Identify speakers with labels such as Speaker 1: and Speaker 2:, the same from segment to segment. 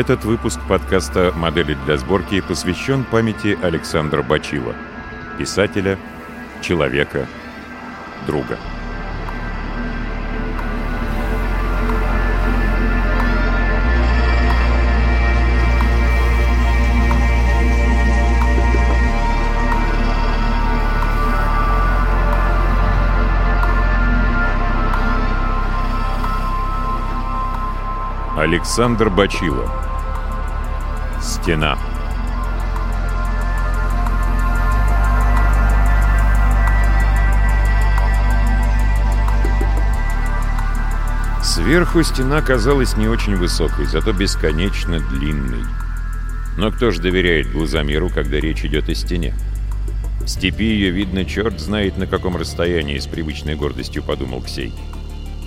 Speaker 1: Этот выпуск подкаста «Модели для сборки» посвящен памяти Александра Бачила, писателя, человека, друга. Александр Бачило Стена Сверху стена казалась не очень высокой, зато бесконечно длинной. Но кто же доверяет глазомеру, когда речь идет о стене? В степи ее видно черт знает на каком расстоянии, с привычной гордостью подумал Ксей.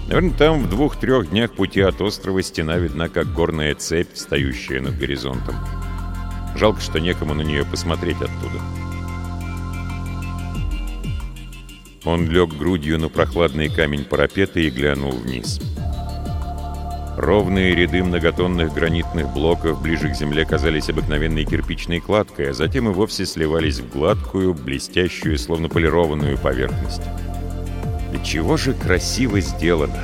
Speaker 1: Наверное, там в двух-трех днях пути от острова стена видна, как горная цепь, встающая над горизонтом. Жалко, что некому на нее посмотреть оттуда. Он лег грудью на прохладный камень парапета и глянул вниз. Ровные ряды многотонных гранитных блоков ближе к земле казались обыкновенной кирпичной кладкой, а затем и вовсе сливались в гладкую, блестящую, словно полированную поверхность. И чего же красиво сделано!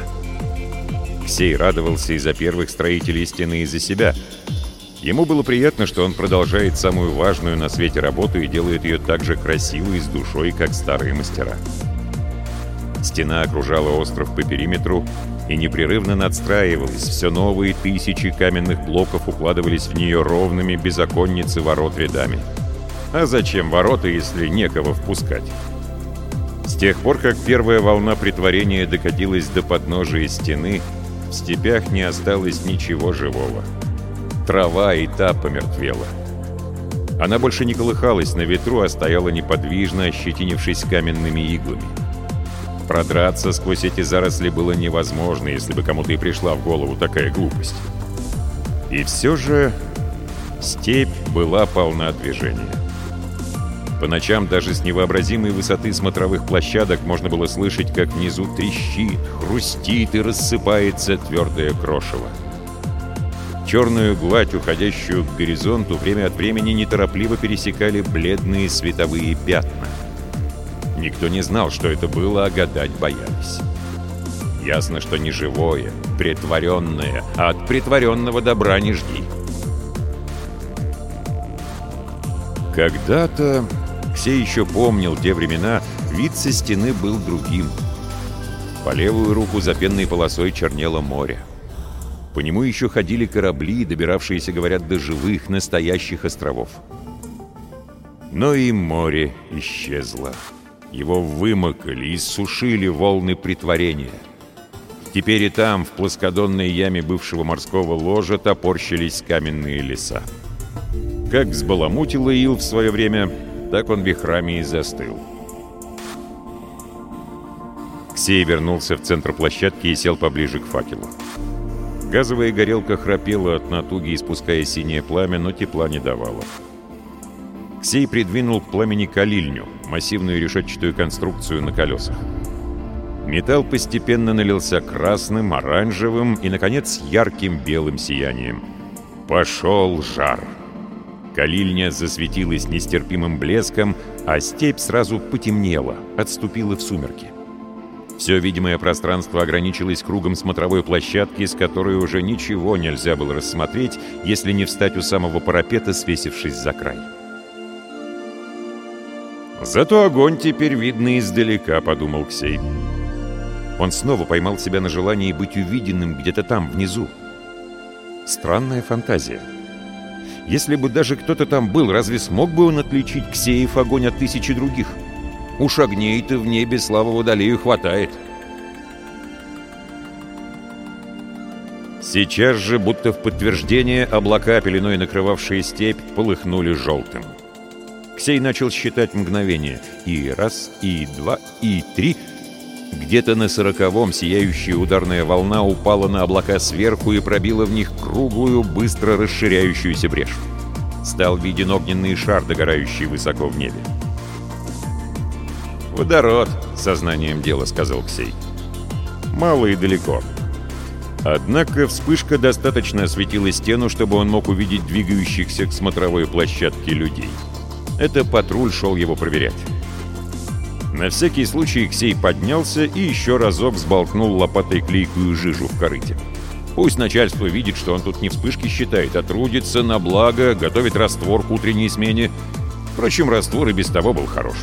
Speaker 1: Ксей радовался из-за первых строителей стены и за себя. Ему было приятно, что он продолжает самую важную на свете работу и делает ее так же красиво и с душой, как старые мастера. Стена окружала остров по периметру и непрерывно надстраивалась. Все новые тысячи каменных блоков укладывались в нее ровными без оконницы ворот рядами. А зачем ворота, если некого впускать? С тех пор, как первая волна притворения докатилась до подножия стены, в степях не осталось ничего живого. Трава и та помертвела. Она больше не колыхалась на ветру, а стояла неподвижно, ощетинившись каменными иглами. Продраться сквозь эти заросли было невозможно, если бы кому-то и пришла в голову такая глупость. И все же степь была полна движения. По ночам даже с невообразимой высоты смотровых площадок можно было слышать, как внизу трещит, хрустит и рассыпается твердое крошево. Черную гладь, уходящую к горизонту, время от времени неторопливо пересекали бледные световые пятна. Никто не знал, что это было, а гадать боялись. Ясно, что не живое, притворенное, а от притворенного добра не жди. Когда-то все еще помнил те времена, вид со стены был другим. По левую руку за пенной полосой чернело море. По нему еще ходили корабли, добиравшиеся, говорят, до живых, настоящих островов. Но и море исчезло. Его вымокали и сушили волны притворения. Теперь и там, в плоскодонной яме бывшего морского ложа, топорщились каменные леса. Как взбаламутило Ил в свое время, так он вихрами и застыл. Ксей вернулся в центр площадки и сел поближе к факелу. Газовая горелка храпела от натуги, испуская синее пламя, но тепла не давала. Ксей придвинул к пламени калильню, массивную решетчатую конструкцию на колесах. Металл постепенно налился красным, оранжевым и, наконец, ярким белым сиянием. Пошел жар! Калильня засветилась нестерпимым блеском, а степь сразу потемнела, отступила в сумерки. Все видимое пространство ограничилось кругом смотровой площадки, с которой уже ничего нельзя было рассмотреть, если не встать у самого парапета, свесившись за край. «Зато огонь теперь видно издалека», — подумал Ксей. Он снова поймал себя на желании быть увиденным где-то там, внизу. Странная фантазия. Если бы даже кто-то там был, разве смог бы он отличить Ксеев огонь от тысячи других? Уж огней-то в небе, слава водолею, хватает. Сейчас же, будто в подтверждение, облака, пеленой накрывавшие степь, полыхнули желтым. Ксей начал считать мгновения. И раз, и два, и три. Где-то на сороковом сияющая ударная волна упала на облака сверху и пробила в них круглую, быстро расширяющуюся брешь. Стал виден огненный шар, догорающий высоко в небе.
Speaker 2: «Водород», — сознанием дела сказал Ксей.
Speaker 1: «Мало и далеко. Однако вспышка достаточно осветила стену, чтобы он мог увидеть двигающихся к смотровой площадке людей. Это патруль шел его проверять. На всякий случай Ксей поднялся и еще разок взболтнул лопатой клейкую жижу в корыте. Пусть начальство видит, что он тут не вспышки считает, а трудится на благо, готовит раствор к утренней смене. Впрочем, раствор и без того был хорош.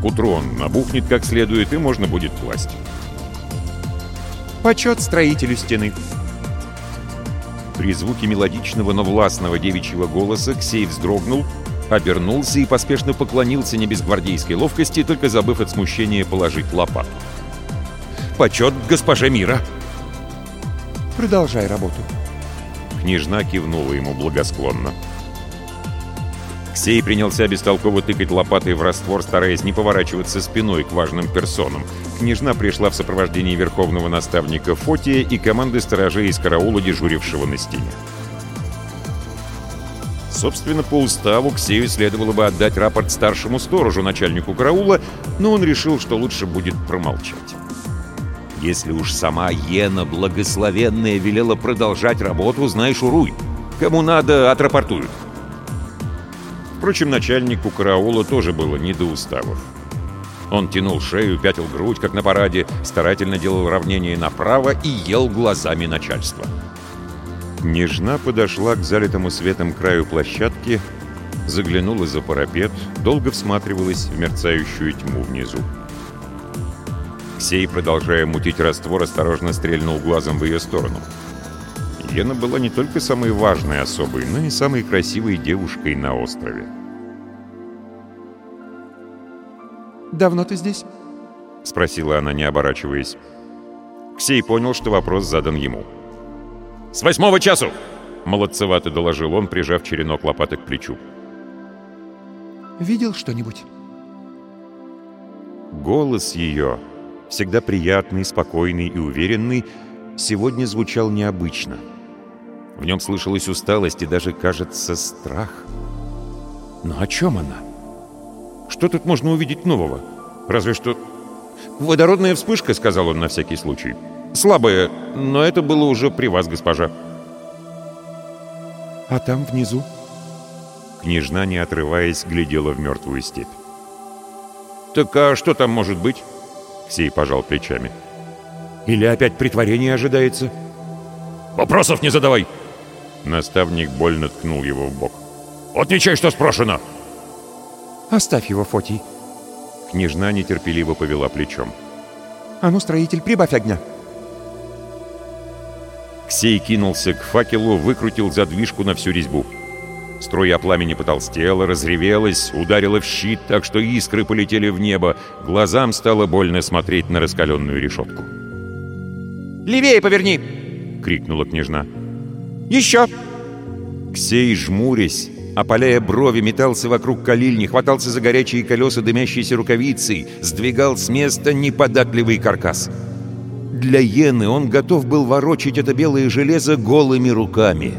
Speaker 1: К утру он набухнет как следует, и можно будет класть.
Speaker 2: Почет строителю стены.
Speaker 1: При звуке мелодичного, но властного девичьего голоса Ксей вздрогнул, обернулся и поспешно поклонился не без гвардейской ловкости, только забыв от смущения положить лопату. «Почет госпоже мира!»
Speaker 2: Продолжай работу.
Speaker 1: Княжна кивнула ему благосклонно. Ксей принялся бестолково тыкать лопатой в раствор, стараясь не поворачиваться спиной к важным персонам. Княжна пришла в сопровождении верховного наставника Фотия и команды сторожей из караула, дежурившего на стене. Собственно, по уставу Ксею следовало бы отдать рапорт старшему сторожу, начальнику караула, но он решил, что лучше будет промолчать. Если уж сама Ена благословенная велела продолжать работу, знаешь, уруй. Кому надо, отрапортуют. Впрочем, начальнику караула тоже было не до уставов. Он тянул шею, пятил грудь, как на параде, старательно делал равнение направо и ел глазами начальства. Княжна подошла к залитому светом краю площадки, заглянула за парапет, долго всматривалась в мерцающую тьму внизу. Ксей, продолжая мутить раствор, осторожно стрельнул глазом в ее сторону. Ена была не только самой важной особой, но и самой красивой девушкой на острове.
Speaker 2: «Давно ты здесь?»
Speaker 1: — спросила она, не оборачиваясь. Ксей понял, что вопрос задан ему. «С восьмого часу!» — молодцевато доложил он, прижав черенок лопаты к плечу.
Speaker 2: «Видел что-нибудь?»
Speaker 1: Голос ее, всегда приятный, спокойный и уверенный, сегодня звучал необычно. В нем слышалась усталость и даже, кажется, страх. Но о чем она? Что тут можно увидеть нового? Разве что... «Водородная вспышка», — сказал он на всякий случай. «Слабая, но это было уже при вас, госпожа».
Speaker 2: «А там внизу?»
Speaker 1: Княжна, не отрываясь, глядела в мертвую степь. «Так а что там может быть?» Сей пожал плечами. «Или опять притворение ожидается?» «Вопросов не задавай!» Наставник больно ткнул его в бок. «Отвечай, что спрошено!»
Speaker 2: «Оставь его, Фотий!»
Speaker 1: Княжна нетерпеливо повела плечом.
Speaker 2: «А ну, строитель, прибавь огня!»
Speaker 1: Ксей кинулся к факелу, выкрутил задвижку на всю резьбу. Струя пламени потолстела, разревелась, ударила в щит, так что искры полетели в небо. Глазам стало больно смотреть на раскаленную решетку.
Speaker 2: «Левее поверни!»
Speaker 1: — крикнула княжна.
Speaker 2: «Еще!»
Speaker 1: Ксей, жмурясь, опаляя брови, метался вокруг калильни, хватался за горячие колеса дымящейся рукавицей, сдвигал с места неподатливый каркас. Для Йены он готов был ворочить это белое железо голыми руками.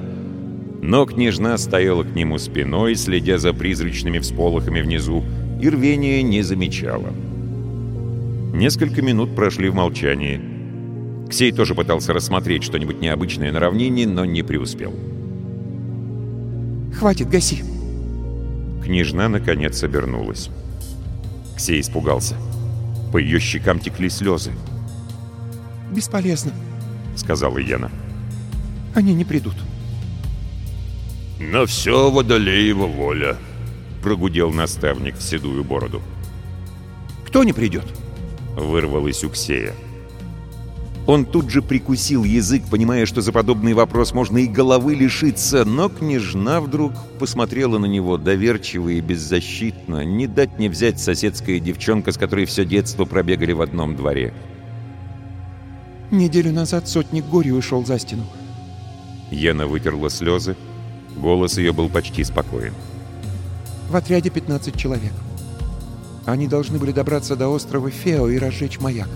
Speaker 1: Но княжна стояла к нему спиной, следя за призрачными всполохами внизу, и рвения не замечала. Несколько минут прошли в молчании. Ксей тоже пытался рассмотреть что-нибудь необычное на равнине, но не преуспел.
Speaker 2: «Хватит, гаси!»
Speaker 1: Княжна, наконец, обернулась. Ксей испугался. По ее щекам текли слезы.
Speaker 2: «Бесполезно», —
Speaker 1: сказала Яна.
Speaker 2: «Они не придут».
Speaker 1: «На все Водолеева воля», — прогудел наставник в седую бороду.
Speaker 2: «Кто не придет?»
Speaker 1: — вырвалась у Ксея. Он тут же прикусил язык, понимая, что за подобный вопрос можно и головы лишиться, но княжна вдруг посмотрела на него доверчиво и беззащитно, не дать не взять соседская девчонка, с которой все детство пробегали в одном дворе.
Speaker 2: «Неделю назад сотник Гори ушел за стену».
Speaker 1: Яна вытерла слезы, голос ее был почти спокоен.
Speaker 2: «В отряде 15 человек. Они должны были добраться до острова Фео и разжечь маяк».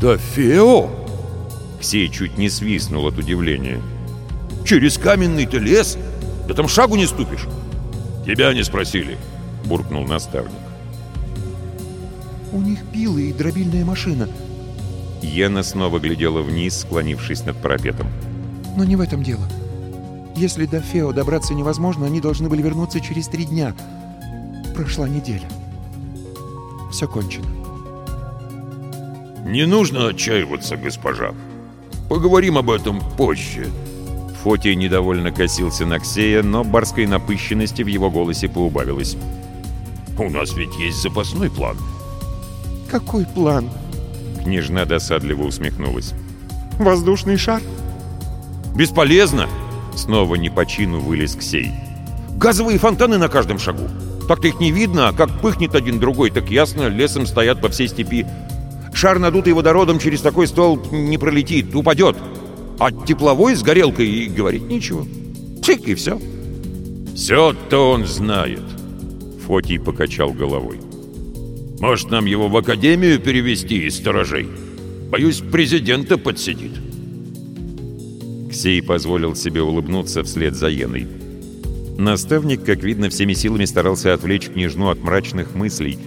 Speaker 1: «Да Фео!» Ксей чуть не свистнул от удивления. «Через каменный-то лес? Да там шагу не ступишь!» «Тебя не спросили!» — буркнул наставник.
Speaker 2: «У них пилы и дробильная машина.
Speaker 1: Йена снова глядела вниз, склонившись над парапетом.
Speaker 2: Но не в этом дело. Если до Фео добраться невозможно, они должны были вернуться через три дня. Прошла неделя. Все кончено.
Speaker 3: «Не нужно отчаиваться, госпожа. Поговорим об этом позже».
Speaker 1: Фотий недовольно косился на Ксея, но барской напыщенности в его голосе поубавилось.
Speaker 3: «У нас ведь есть запасной план».
Speaker 2: «Какой план?»
Speaker 1: Княжна досадливо усмехнулась.
Speaker 2: «Воздушный шар?»
Speaker 3: «Бесполезно!»
Speaker 1: Снова не по чину вылез Ксей.
Speaker 3: «Газовые фонтаны на каждом шагу. Так-то их не видно, а как пыхнет один другой, так ясно, лесом стоят по всей степи. Шар, надутый водородом, через такой стол не пролетит, упадет. А тепловой с горелкой и говорить нечего. Чик, и все». «Все-то он знает», —
Speaker 1: Фотий покачал головой.
Speaker 3: «Может, нам его в академию перевести из сторожей? Боюсь, президента подсидит».
Speaker 1: Ксей позволил себе улыбнуться вслед за Йеной. Наставник, как видно, всеми силами старался отвлечь княжну от мрачных мыслей.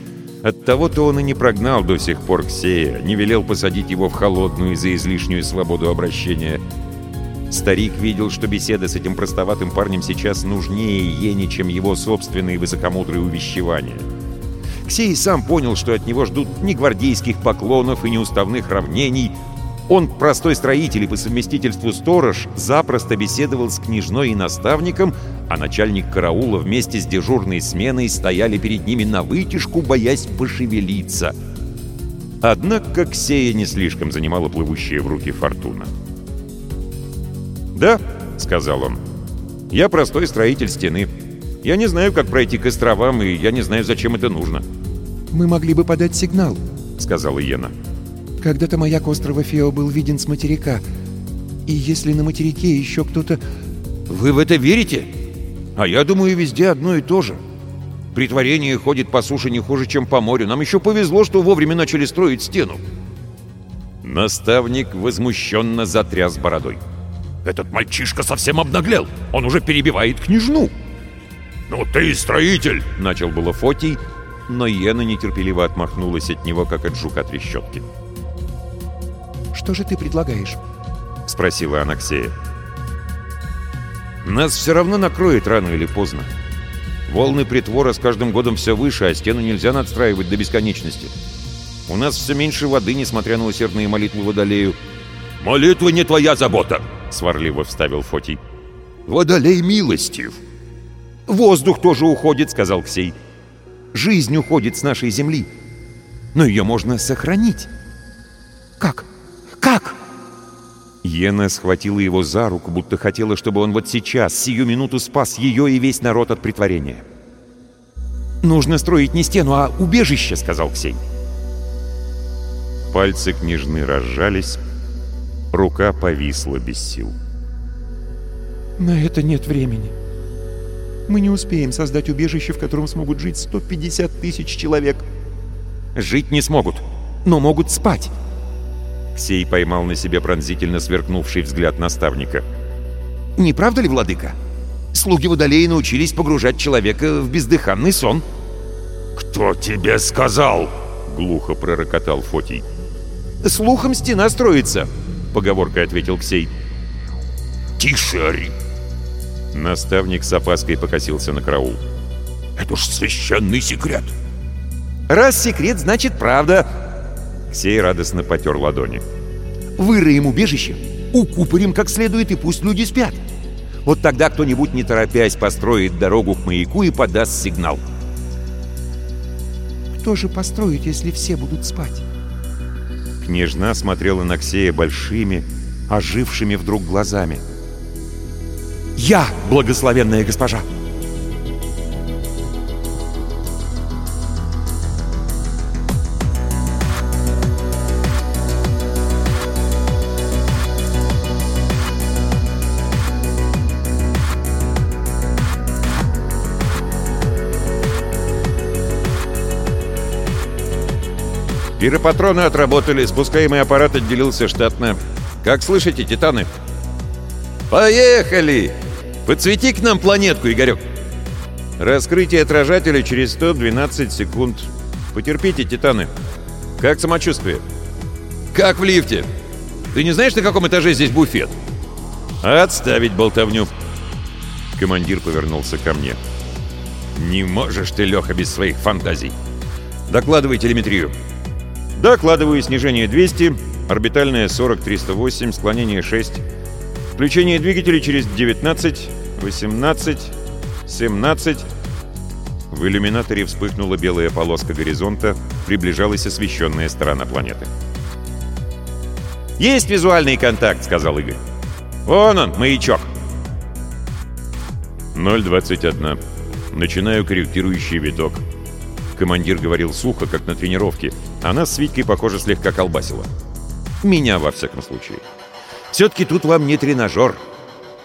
Speaker 1: Оттого-то он и не прогнал до сих пор Ксея, не велел посадить его в холодную за излишнюю свободу обращения. Старик видел, что беседа с этим простоватым парнем сейчас нужнее Йене, чем его собственные высокомудрые увещевания. Ксей сам понял, что от него ждут ни гвардейских поклонов и ни уставных равнений, он, простой строитель и по совместительству сторож, запросто беседовал с княжной и наставником, а начальник караула вместе с дежурной сменой стояли перед ними на вытяжку, боясь пошевелиться. Однако Ксея не слишком занимала плывущая в руки фортуна. «Да», — сказал он, — «я простой строитель стены. Я не знаю, как пройти к островам, и я не знаю, зачем это нужно».
Speaker 2: «Мы могли бы подать сигнал», — сказала
Speaker 1: Йена.
Speaker 2: Когда-то маяк острова Фео был виден с материка. И если на материке еще кто-то...
Speaker 3: Вы в это верите? А я думаю, везде одно и то же. Притворение ходит по суше не хуже, чем по морю. Нам еще повезло, что вовремя начали строить стену.
Speaker 1: Наставник возмущенно затряс бородой.
Speaker 3: Этот мальчишка совсем обнаглел. Он уже перебивает княжну. «Ну ты строитель!» — начал было Фотий, но Йена нетерпеливо отмахнулась от него, как от жука трещотки.
Speaker 2: «Что же ты предлагаешь?»
Speaker 1: — спросила Анаксея.
Speaker 3: «Нас все равно накроет рано или поздно. Волны притвора с каждым годом все выше, а стену нельзя надстраивать до бесконечности. У нас все меньше воды, несмотря на усердные молитвы Водолею». «Молитва не твоя забота!» — сварливо вставил Фотий. «Водолей милостив!»
Speaker 1: «Воздух тоже уходит», — сказал Ксей. «Жизнь уходит с нашей земли, но ее можно сохранить».
Speaker 2: «Как?» Как?»
Speaker 1: Йена схватила его за руку, будто хотела, чтобы он вот сейчас, сию минуту спас ее и весь народ от притворения.
Speaker 2: «Нужно строить не стену, а убежище», — сказал Ксей.
Speaker 1: Пальцы княжны разжались, рука повисла без сил.
Speaker 2: «На это нет времени. Мы не успеем создать убежище, в котором смогут жить 150 тысяч человек».
Speaker 1: «Жить не смогут, но могут спать». Сей поймал на себе пронзительно сверкнувший взгляд наставника.
Speaker 3: «Не правда ли, владыка? Слуги Водолея научились погружать человека в бездыханный сон». «Кто тебе сказал?» — глухо пророкотал Фотий.
Speaker 1: «Слухом стена строится», — поговоркой ответил Ксей.
Speaker 3: «Тише, Ари!»
Speaker 1: Наставник с опаской покосился на караул.
Speaker 3: «Это ж священный секрет!»
Speaker 1: «Раз секрет, значит правда!» Ксей радостно потер ладони.
Speaker 3: «Выроем убежище, укупорим как следует, и пусть люди спят. Вот тогда кто-нибудь, не торопясь, построит дорогу к маяку и подаст сигнал».
Speaker 2: «Кто же построит, если все будут спать?»
Speaker 1: Княжна смотрела на Ксея большими, ожившими вдруг глазами.
Speaker 3: «Я, благословенная госпожа!»
Speaker 1: Пиропатроны отработали, спускаемый аппарат отделился штатно. Как слышите, титаны? Поехали! Подсвети к нам планетку, Игорек. Раскрытие отражателя через 112 секунд. Потерпите, титаны. Как самочувствие?
Speaker 3: «Как в лифте? Ты не знаешь, на каком этаже здесь буфет?» «Отставить болтовню!» Командир повернулся ко мне. «Не можешь ты, Леха, без своих фантазий! Докладывай телеметрию!» «Докладываю снижение 200, орбитальное 40-308, склонение 6, включение двигателей через 19, 18, 17...» В иллюминаторе вспыхнула белая полоска горизонта, приближалась освещенная сторона планеты. «Есть визуальный контакт», — сказал Игорь. «Вон он, маячок». 0.21. Начинаю корректирующий виток. Командир говорил сухо, как на тренировке. А нас с Витькой, похоже, слегка колбасило. Меня, во всяком случае. Все-таки тут вам не тренажер.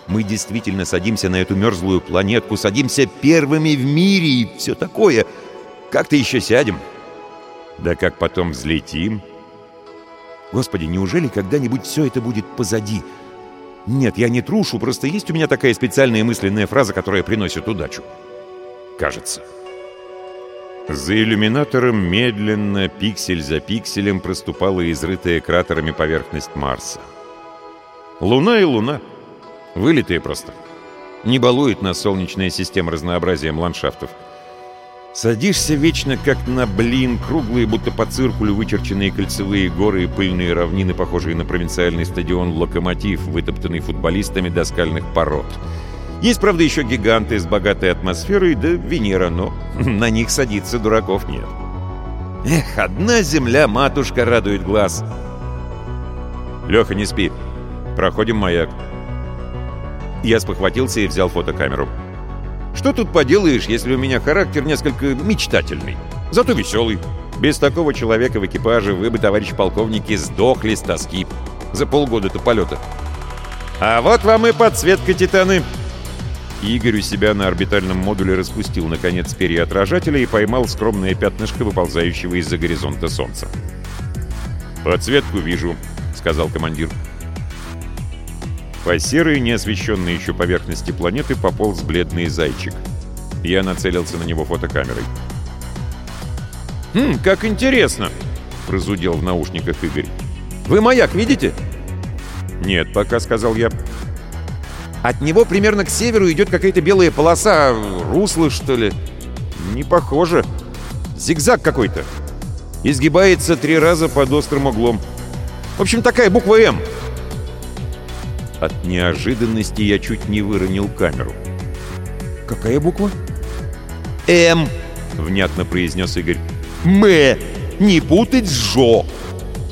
Speaker 3: Мы действительно садимся на эту мерзлую планетку, садимся первыми в мире и все такое. Как-то еще сядем. Да как потом взлетим? Господи, неужели когда-нибудь все это будет позади? Нет, я не трушу, просто есть у меня такая специальная мысленная фраза, которая приносит удачу. Кажется. За иллюминатором медленно, пиксель за пикселем, проступала изрытая кратерами поверхность Марса. Луна и Луна. Вылитые просто. Не балует нас солнечная система разнообразием ландшафтов. Садишься вечно как на блин, круглые, будто по циркулю вычерченные кольцевые горы и пыльные равнины, похожие на провинциальный стадион «Локомотив», вытоптанный футболистами до скальных пород. Есть, правда, еще гиганты с богатой атмосферой, да Венера, но на них садиться дураков нет. Эх, одна земля, матушка, радует глаз. Леха, не спи. Проходим маяк. Я спохватился и взял фотокамеру. Что тут поделаешь, если у меня характер несколько мечтательный? Зато веселый. Без такого человека в экипаже вы бы, товарищ полковники, сдохли с тоски. За полгода-то полета. А вот вам и подсветка «Титаны». Игорь у себя на орбитальном модуле распустил, наконец, перья отражателя и поймал скромное пятнышко, выползающего из-за горизонта солнца. «Подсветку вижу», — сказал командир. По серой, неосвещенной еще поверхности планеты пополз бледный зайчик. Я нацелился на него фотокамерой. «Хм, как интересно!» — разудел в наушниках Игорь. «Вы маяк видите?» «Нет, пока», — сказал я. «От него примерно к северу идет какая-то белая полоса, русло, что ли?» «Не похоже. Зигзаг какой-то. Изгибается три раза под острым углом. В общем, такая буква «М». От неожиданности я чуть не выронил камеру. «Какая буква?» «М», — внятно произнес Игорь. «М, не путать с ЖО.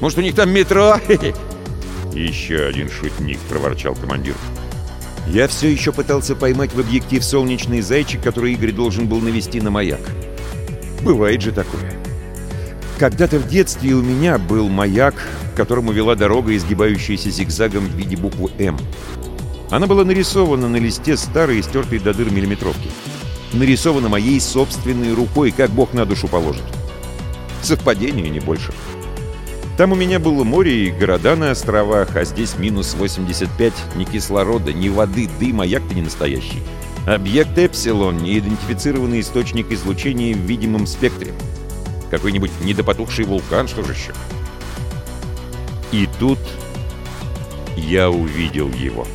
Speaker 3: Может, у них там метро?» «Еще один шутник», — проворчал командир. Я все еще пытался поймать в объектив солнечный зайчик, который Игорь должен был навести на маяк. Бывает же такое. Когда-то в детстве у меня был маяк, к которому вела дорога, изгибающаяся зигзагом в виде буквы «М». Она была нарисована на листе старой стертой до дыр миллиметровки. Нарисована моей собственной рукой, как бог на душу положит. Совпадение, не больше. Там у меня было море и города на островах, а здесь минус 85, ни кислорода, ни воды, дым, маяк-то не настоящий. Объект Эпсилон — неидентифицированный источник излучения в видимом спектре. Какой-нибудь недопотухший вулкан, что же еще? И тут я увидел его.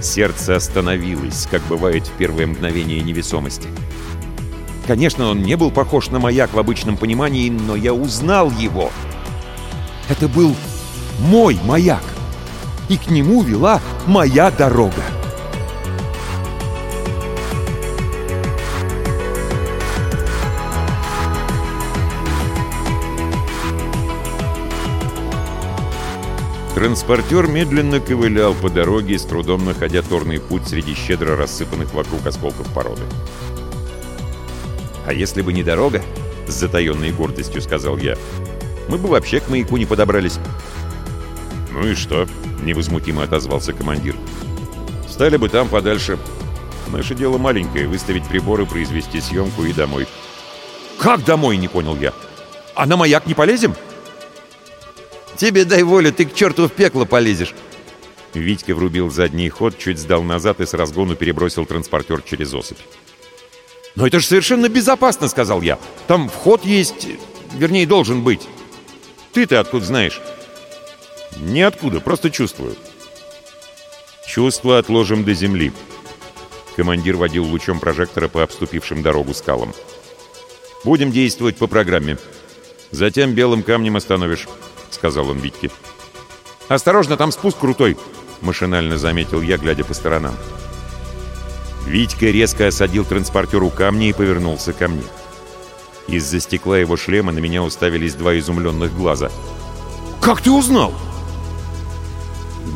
Speaker 3: Сердце остановилось, как бывает в первое мгновение невесомости. Конечно, он не был похож на маяк в обычном понимании, но я узнал его. Это был мой маяк, и к нему вела моя дорога. Транспортер медленно ковылял по дороге, с трудом находя торный путь среди щедро рассыпанных вокруг осколков породы. «А если бы не дорога?» — с затаенной гордостью сказал я. «Мы бы вообще к маяку не подобрались». «Ну и что?» — невозмутимо отозвался командир. «Стали бы там подальше. Наше дело маленькое — выставить приборы, произвести съемку и домой». «Как домой?» — не понял я. «А на маяк не полезем?» «Тебе дай волю, ты к черту в пекло полезешь!» Витька врубил задний ход, чуть сдал назад и с разгону перебросил транспортер через осыпь. «Но это же совершенно безопасно!» — сказал я. «Там вход есть, вернее, должен быть». Ты-то откуда знаешь?»
Speaker 1: «Ниоткуда, просто чувствую». «Чувство отложим до земли». Командир водил лучом прожектора по обступившим дорогу скалам. «Будем действовать по программе. Затем белым камнем остановишь», — сказал он Витьке.
Speaker 3: «Осторожно, там спуск крутой!»
Speaker 1: — машинально заметил я, глядя по сторонам. Витька резко осадил транспортер у камня и повернулся ко мне. Из-за стекла его шлема на меня уставились два изумленных глаза.
Speaker 3: «Как ты узнал?»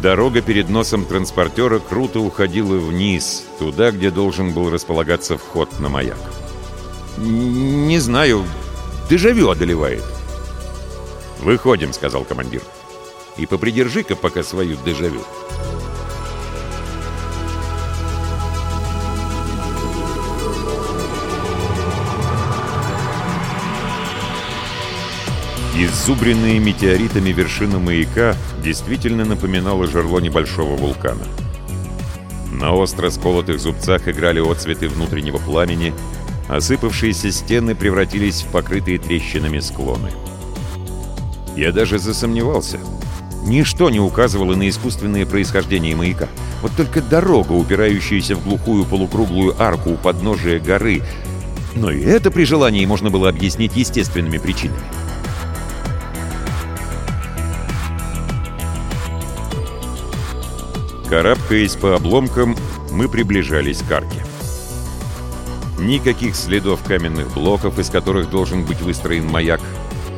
Speaker 1: Дорога перед носом транспортера круто уходила вниз, туда, где должен был располагаться вход на маяк.
Speaker 3: «Не знаю. Дежавю одолевает».
Speaker 1: «Выходим», — сказал командир. «И попридержи-ка пока свою дежавю». Иззубренные метеоритами вершина маяка действительно напоминала жерло небольшого вулкана. На остро сколотых зубцах играли отцветы внутреннего пламени, осыпавшиеся стены превратились в покрытые трещинами склоны. Я даже засомневался. Ничто не указывало на искусственное происхождение маяка. Вот только дорога, упирающаяся в глухую полукруглую арку у подножия горы. Но и это при желании можно было объяснить естественными причинами. Карабкаясь по обломкам, мы приближались к арке. Никаких следов каменных блоков, из которых должен быть выстроен маяк.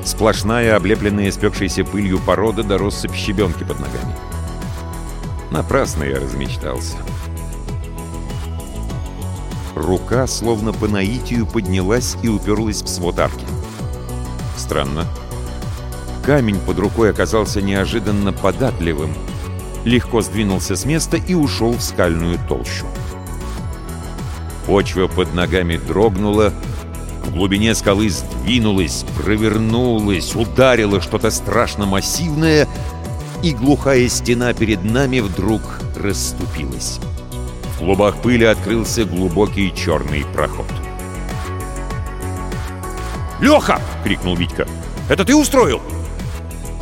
Speaker 1: Сплошная, облепленная спекшейся пылью порода до россыпь щебенки под ногами. Напрасно я размечтался. Рука, словно по наитию, поднялась и уперлась в свод арки. Странно. Камень под рукой оказался неожиданно податливым, легко сдвинулся с места и ушел в скальную толщу. Почва под ногами дрогнула, в глубине скалы сдвинулась, провернулась, ударило что-то страшно массивное, и глухая стена перед нами вдруг расступилась. В клубах пыли открылся глубокий черный проход.
Speaker 3: «Леха!» — крикнул Витька. «Это ты устроил?»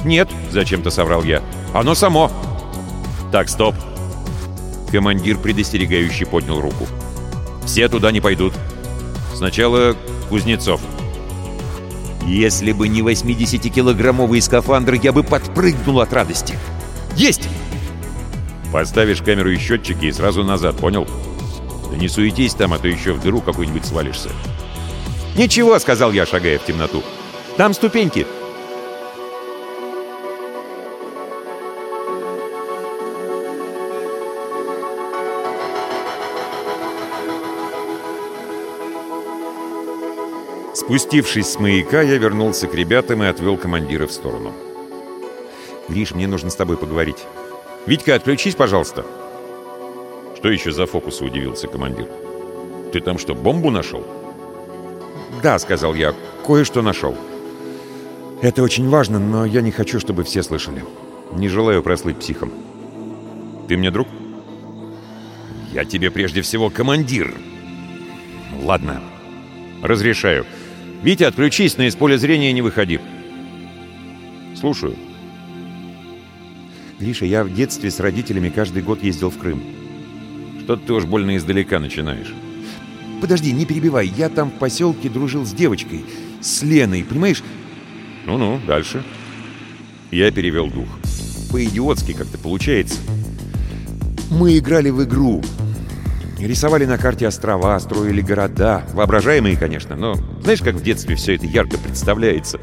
Speaker 1: «Нет», — зачем-то соврал я.
Speaker 3: «Оно само!»
Speaker 1: «Так, стоп!» Командир предостерегающе поднял руку. «Все туда не пойдут. Сначала Кузнецов».
Speaker 3: «Если бы не 80-килограммовый скафандр, я бы подпрыгнул от радости!» «Есть!»
Speaker 1: «Поставишь камеру и счетчики и сразу назад, понял? Да не суетись там, а то еще в дыру какую-нибудь свалишься».
Speaker 3: «Ничего», — сказал я, шагая в темноту. «Там ступеньки».
Speaker 1: Спустившись с маяка, я вернулся к ребятам и отвел командира в сторону.
Speaker 2: «Гриш, мне нужно с тобой поговорить».
Speaker 1: «Витька, отключись, пожалуйста». «Что еще за фокусы?» — удивился командир. «Ты там что, бомбу нашел?»
Speaker 2: «Да», — сказал я, — «кое-что нашел». «Это очень важно, но я не хочу, чтобы все слышали. Не желаю прослыть психом».
Speaker 1: «Ты мне друг?»
Speaker 3: «Я тебе прежде всего командир». «Ладно, разрешаю. Витя, отключись, на из поля зрения не выходи».
Speaker 1: «Слушаю».
Speaker 2: «Гриша, я в детстве с родителями каждый год ездил в Крым».
Speaker 1: «Что-то ты уж больно издалека начинаешь».
Speaker 2: «Подожди, не перебивай. Я там в поселке дружил с девочкой, с Леной, понимаешь?»
Speaker 1: «Ну-ну, дальше». Я перевел дух. По-идиотски как-то получается.
Speaker 2: «Мы играли в игру. Рисовали на карте острова, строили города. Воображаемые, конечно, но знаешь, как в детстве все это ярко представляется.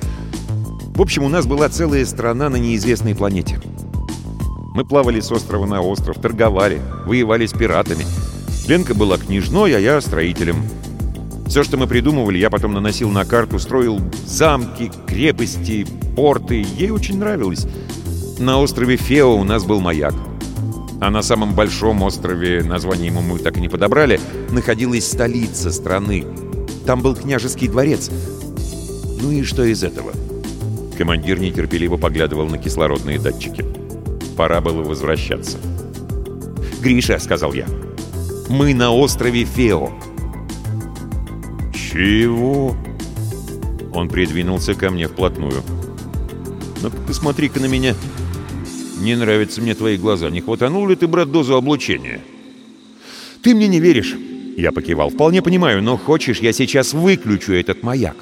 Speaker 2: В общем, у нас была целая страна на неизвестной планете. Мы плавали с острова на остров, торговали, воевали с пиратами. Ленка была княжной, а я строителем. Все, что мы придумывали, я потом наносил на карту, строил замки, крепости, порты. Ей очень нравилось. На острове Фео у нас был маяк. А на самом большом острове, название ему мы так и не подобрали, находилась столица страны. Там был княжеский дворец. Ну и что из этого?
Speaker 1: Командир нетерпеливо поглядывал на кислородные датчики. Пора было возвращаться.
Speaker 2: «Гриша», — сказал я, — «мы на острове Фео».
Speaker 1: «Чего?» Он придвинулся ко мне вплотную.
Speaker 3: Ну-ка, посмотри-ка на меня. Не нравятся мне твои глаза. Не хватанул ли ты, брат, дозу облучения?
Speaker 2: Ты мне не веришь? Я покивал. Вполне понимаю, но хочешь, я сейчас выключу этот маяк.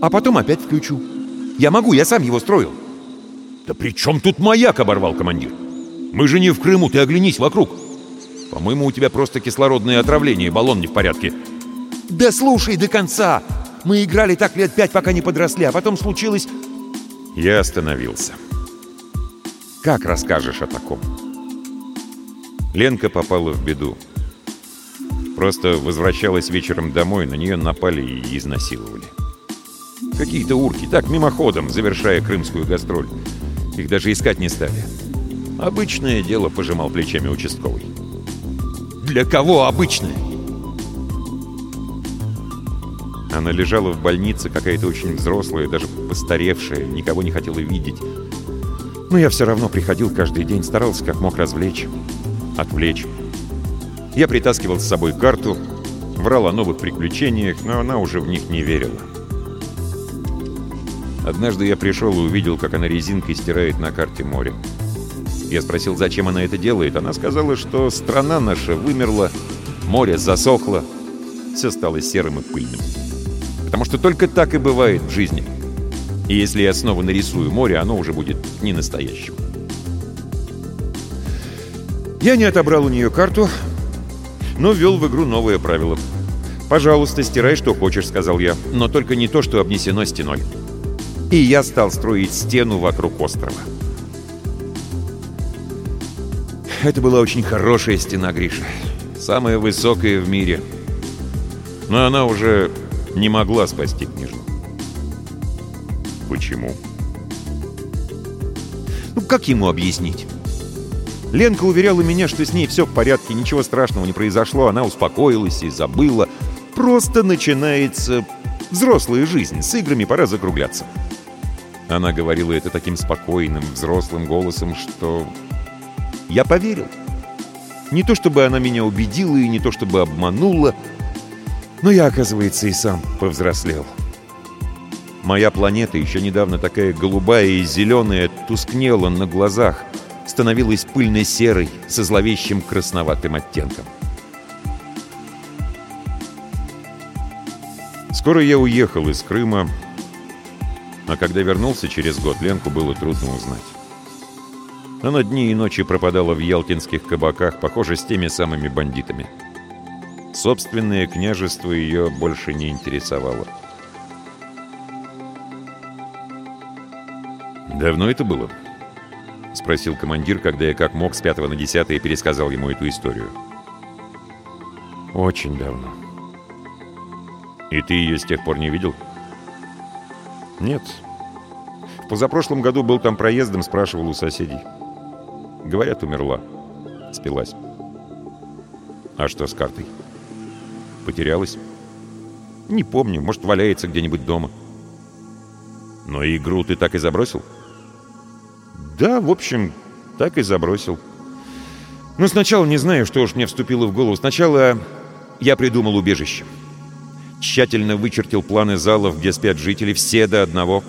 Speaker 2: А потом опять включу. Я могу, я сам его строил.
Speaker 3: Да при чем тут маяк, оборвал командир? Мы же не в Крыму, ты оглянись вокруг. По-моему, у тебя просто кислородное отравление, баллон не в порядке.
Speaker 2: Да слушай до конца! Мы играли так лет пять, пока не подросли, а потом случилось... Я остановился. Как расскажешь о таком? Ленка попала в беду. Просто возвращалась вечером домой, на нее напали и изнасиловали. Какие-то урки, так, мимоходом, завершая крымскую гастроль. Их даже искать не стали. Обычное дело, пожимал плечами участковый.
Speaker 3: Для кого обычное?
Speaker 2: Она лежала в больнице, какая-то очень взрослая, даже постаревшая, никого не хотела видеть. Но я все равно приходил каждый день, старался как мог развлечь, отвлечь. Я притаскивал с собой карту, врал о новых приключениях, но она уже в них не верила. Однажды я пришел и увидел, как она резинкой стирает на карте море. Я спросил, зачем она это делает. Она сказала, что страна наша вымерла, море засохло, все стало серым и пыльным. Потому что только так и бывает в жизни. И если я снова нарисую море, оно уже будет не настоящим. Я не отобрал у нее карту, но ввел в игру новое правило. «Пожалуйста, стирай, что хочешь», — сказал я, «но только не то, что обнесено стеной». И я стал строить стену вокруг острова. Это была очень хорошая стена, Гриша. Самая высокая в мире. Но она уже не могла спасти княжну.
Speaker 3: Почему?
Speaker 2: Ну, как ему объяснить? Ленка уверяла меня, что с ней все в порядке, ничего страшного не произошло, она успокоилась и забыла. Просто начинается взрослая жизнь, с играми пора закругляться. Она говорила это таким спокойным, взрослым голосом, что я поверил. Не то чтобы она меня убедила и не то чтобы обманула, но я, оказывается, и сам повзрослел. Моя планета, еще недавно такая голубая и зеленая, тускнела на глазах, становилась пыльно-серой, со зловещим красноватым оттенком. Скоро я уехал из Крыма, а когда вернулся через год, Ленку было трудно узнать. Она дни и ночи пропадала в ялтинских кабаках, похоже, с теми самыми бандитами. Собственное княжество ее больше не интересовало. «Давно это было?» — спросил командир, когда я как мог с пятого на десятое пересказал ему эту историю. «Очень давно». «И ты ее с тех пор не видел?» «Нет. В позапрошлом году был там проездом, спрашивал у соседей. Говорят, умерла. Спилась. А что с картой?» Потерялась? Не помню, может, валяется где-нибудь дома. Но игру ты так и забросил? Да, в общем, так и забросил. Но сначала не знаю, что уж мне вступило в голову. Сначала я придумал убежище. Тщательно вычертил планы залов, где спят жители, все до одного.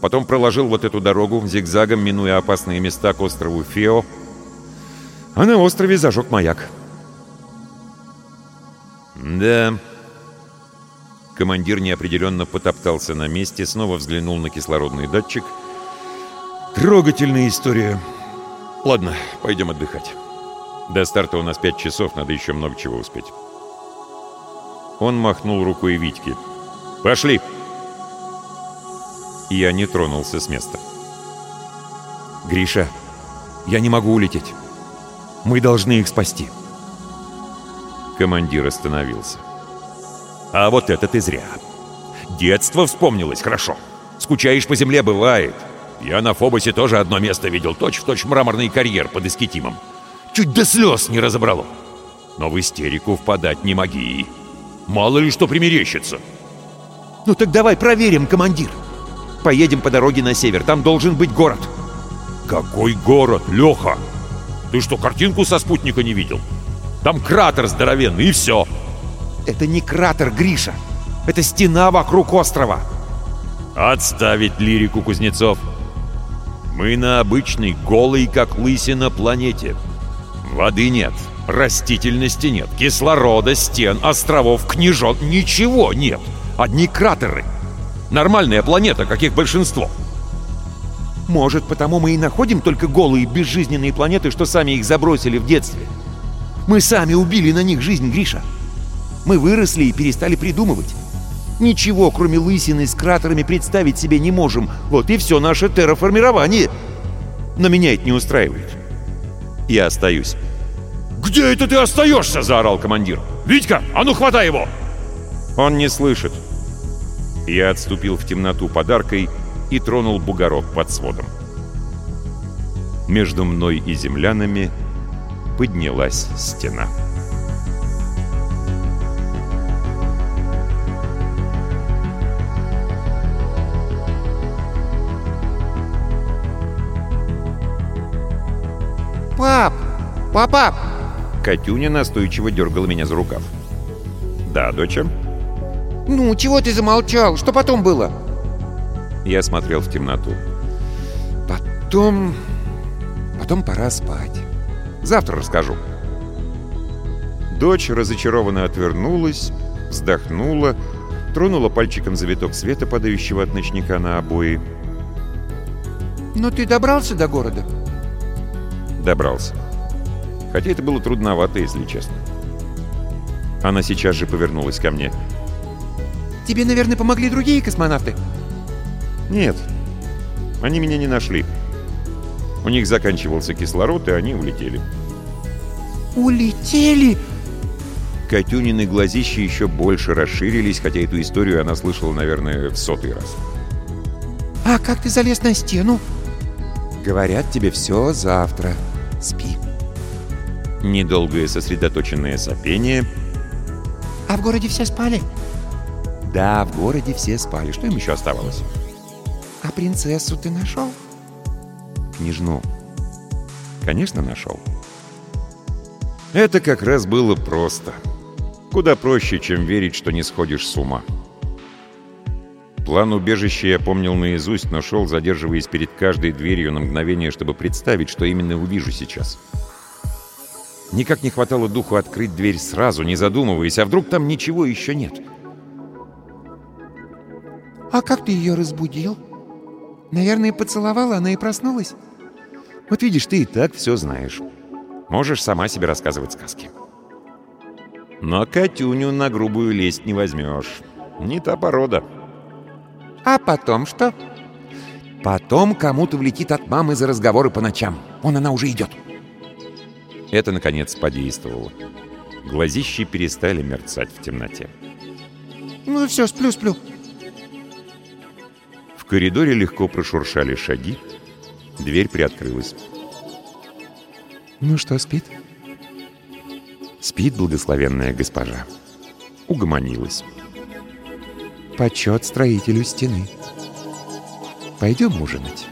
Speaker 2: Потом проложил вот эту дорогу, зигзагом минуя опасные места к острову Фео. А на острове зажег маяк. «Да...» Командир неопределенно потоптался на месте, снова взглянул на кислородный датчик. «Трогательная история. Ладно, пойдем отдыхать. До старта у нас пять часов, надо еще много чего успеть». Он махнул рукой Витьке. «Пошли!» Я не тронулся с места. «Гриша, я не могу улететь. Мы должны их спасти». Командир остановился. «А вот это ты зря. Детство вспомнилось, хорошо. Скучаешь по земле, бывает. Я на Фобосе тоже одно место видел, точь-в-точь точь мраморный карьер под эскетимом. Чуть до слез не разобрало. Но в истерику впадать не моги. Мало ли что примерещится». «Ну так давай проверим, командир. Поедем по дороге на север, там должен быть город». «Какой город, Леха? Ты что, картинку со спутника не видел?» Там кратер здоровенный, и все. Это не кратер, Гриша. Это стена вокруг острова. Отставить лирику, Кузнецов. Мы на обычной, голой, как лысина, планете. Воды нет, растительности нет, кислорода, стен, островов, княжон, ничего нет. Одни кратеры. Нормальная планета, каких большинство.
Speaker 3: Может, потому мы и находим только голые, безжизненные планеты, что сами их забросили в детстве. Мы сами убили на них жизнь, Гриша. Мы выросли и перестали придумывать. Ничего, кроме лысины с кратерами, представить себе не можем. Вот и все наше терраформирование. Но меня это не устраивает. Я остаюсь.
Speaker 2: «Где это ты остаешься?» — заорал командир. «Витька, а ну хватай его!»
Speaker 1: Он не слышит. Я отступил в темноту подаркой и тронул бугорок под сводом. Между мной и землянами поднялась стена.
Speaker 3: «Пап! Папа!»
Speaker 1: Катюня настойчиво дергала меня за рукав. «Да, доча?»
Speaker 3: «Ну, чего ты замолчал? Что потом было?»
Speaker 1: Я смотрел в темноту.
Speaker 3: «Потом... потом пора спать. Завтра расскажу».
Speaker 1: Дочь разочарованно отвернулась, вздохнула, тронула пальчиком завиток света, падающего от ночника на обои.
Speaker 3: «Но ты добрался до города?»
Speaker 1: Добрался. Хотя это было трудновато, если честно. Она сейчас же повернулась ко мне.
Speaker 3: «Тебе, наверное, помогли другие космонавты?»
Speaker 1: «Нет, они меня не нашли. У них заканчивался кислород, и они улетели».
Speaker 3: «Улетели?»
Speaker 1: Катюнины глазища еще больше расширились, хотя эту историю она слышала, наверное, в сотый раз.
Speaker 3: «А как ты залез на стену?»
Speaker 2: Говорят тебе все завтра. Спи.
Speaker 1: Недолгое сосредоточенное сопение.
Speaker 3: «А в городе все спали?»
Speaker 2: Да, в городе все спали. Что им еще оставалось?
Speaker 3: «А принцессу ты нашел?»
Speaker 2: Княжну. Конечно, нашел. Это как раз было просто. Куда проще, чем верить, что не сходишь с ума. План убежища я помнил наизусть, но шел, задерживаясь перед каждой дверью на мгновение, чтобы представить, что именно увижу сейчас. Никак не хватало духу открыть дверь сразу, не задумываясь, а вдруг там ничего еще нет.
Speaker 3: «А как ты ее разбудил?» «Наверное, поцеловала, она и проснулась?»
Speaker 2: Вот видишь, ты и так все знаешь. Можешь сама себе рассказывать сказки. Но Катюню на грубую лесть не возьмешь. Не та порода.
Speaker 3: «А потом что?»
Speaker 2: Потом кому-то влетит от мамы за разговоры по ночам. Вон она уже идет. Это, наконец, подействовало. Глазищи перестали мерцать в темноте.
Speaker 3: «Ну все, сплю-сплю».
Speaker 1: В коридоре легко прошуршали шаги. Дверь приоткрылась.
Speaker 2: «Ну что, спит?» «Спит благословенная госпожа». Угомонилась. «Почет строителю стены. Пойдем ужинать».